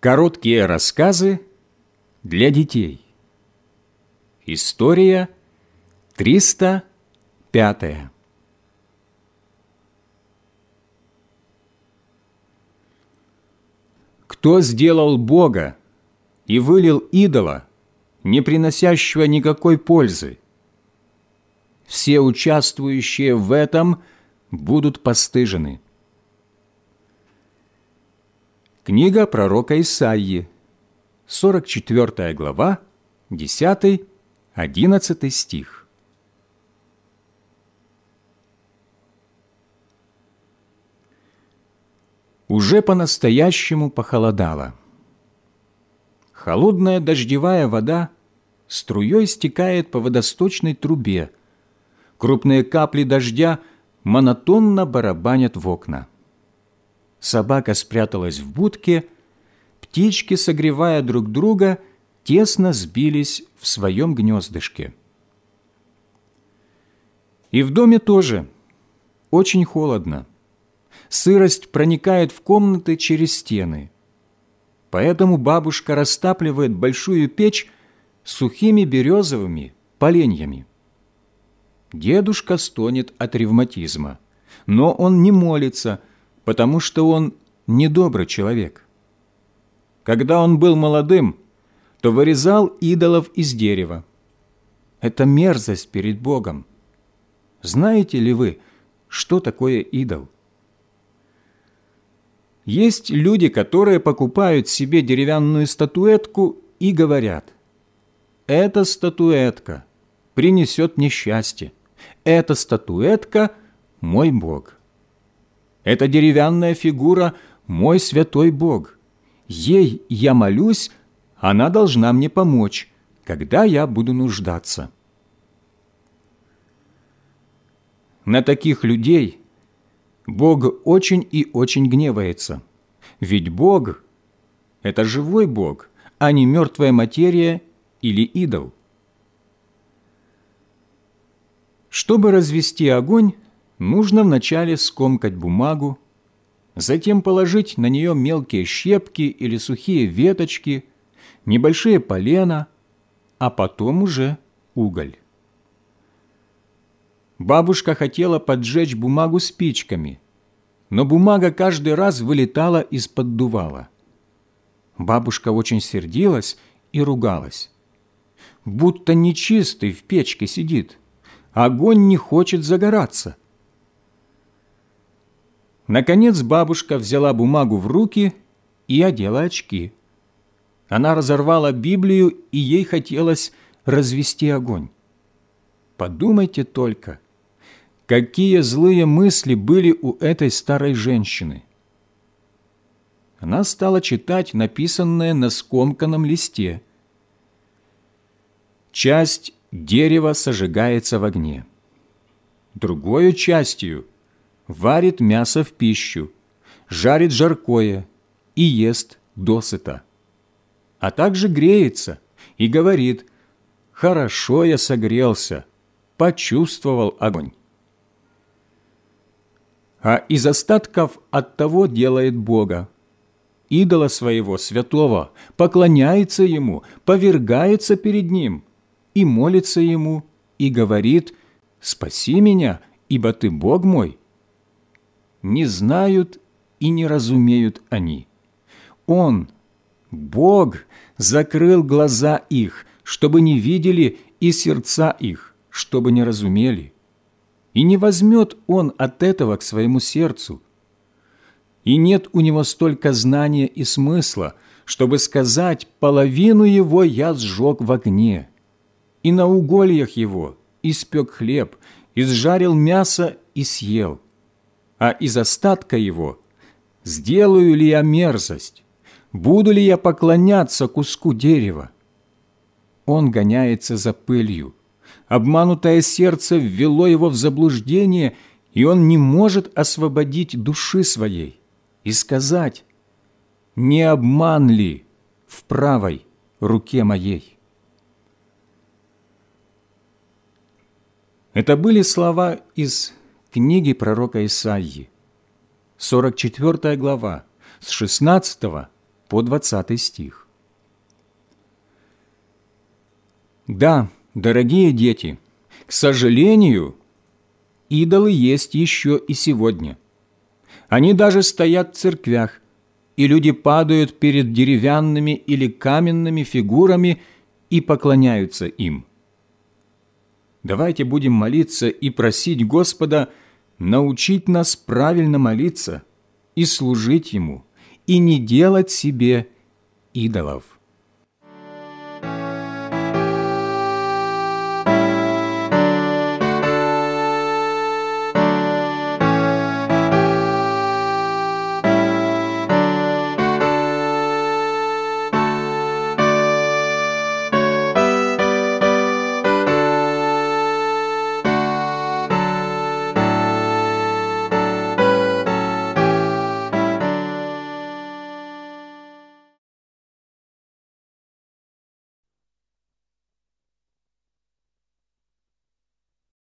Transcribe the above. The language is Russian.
Короткие рассказы для детей. История 305. Кто сделал Бога и вылил идола, не приносящего никакой пользы? Все участвующие в этом будут постыжены. Книга пророка Исаии, 44 глава, 10-11 стих. Уже по-настоящему похолодало. Холодная дождевая вода струей стекает по водосточной трубе. Крупные капли дождя монотонно барабанят в окна собака спряталась в будке, птички, согревая друг друга, тесно сбились в своем гнездышке. И в доме тоже очень холодно. Сырость проникает в комнаты через стены. Поэтому бабушка растапливает большую печь сухими березовыми поленьями. Дедушка стонет от ревматизма, но он не молится – потому что он недобрый человек. Когда он был молодым, то вырезал идолов из дерева. Это мерзость перед Богом. Знаете ли вы, что такое идол? Есть люди, которые покупают себе деревянную статуэтку и говорят, «Эта статуэтка принесет несчастье. Эта статуэтка – мой Бог». Эта деревянная фигура – мой святой Бог. Ей я молюсь, она должна мне помочь, когда я буду нуждаться. На таких людей Бог очень и очень гневается. Ведь Бог – это живой Бог, а не мертвая материя или идол. Чтобы развести огонь, нужно вначале скомкать бумагу, затем положить на нее мелкие щепки или сухие веточки, небольшие полена, а потом уже уголь. Бабушка хотела поджечь бумагу спичками, но бумага каждый раз вылетала из-под дувала. Бабушка очень сердилась и ругалась. Будто нечистый в печке сидит, огонь не хочет загораться. Наконец бабушка взяла бумагу в руки и одела очки. Она разорвала Библию, и ей хотелось развести огонь. Подумайте только, какие злые мысли были у этой старой женщины. Она стала читать написанное на скомканном листе. Часть дерева сожигается в огне. Другою частью варит мясо в пищу, жарит жаркое и ест досыта. А также греется и говорит, «Хорошо я согрелся, почувствовал огонь». А из остатков от того делает Бога, идола своего святого, поклоняется Ему, повергается перед Ним и молится Ему, и говорит, «Спаси меня, ибо Ты Бог мой, не знают и не разумеют они. Он, Бог, закрыл глаза их, чтобы не видели, и сердца их, чтобы не разумели. И не возьмет Он от этого к своему сердцу. И нет у него столько знания и смысла, чтобы сказать, половину его я сжег в огне, и на угольях его испек хлеб, изжарил мясо и съел а из остатка его сделаю ли я мерзость, буду ли я поклоняться куску дерева? Он гоняется за пылью. Обманутое сердце ввело его в заблуждение, и он не может освободить души своей и сказать, «Не обман ли в правой руке моей?» Это были слова из книги пророка Исаии, 44 глава, с 16 по 20 стих. Да, дорогие дети, к сожалению, идолы есть еще и сегодня. Они даже стоят в церквях, и люди падают перед деревянными или каменными фигурами и поклоняются им. Давайте будем молиться и просить Господа научить нас правильно молиться и служить Ему, и не делать себе идолов.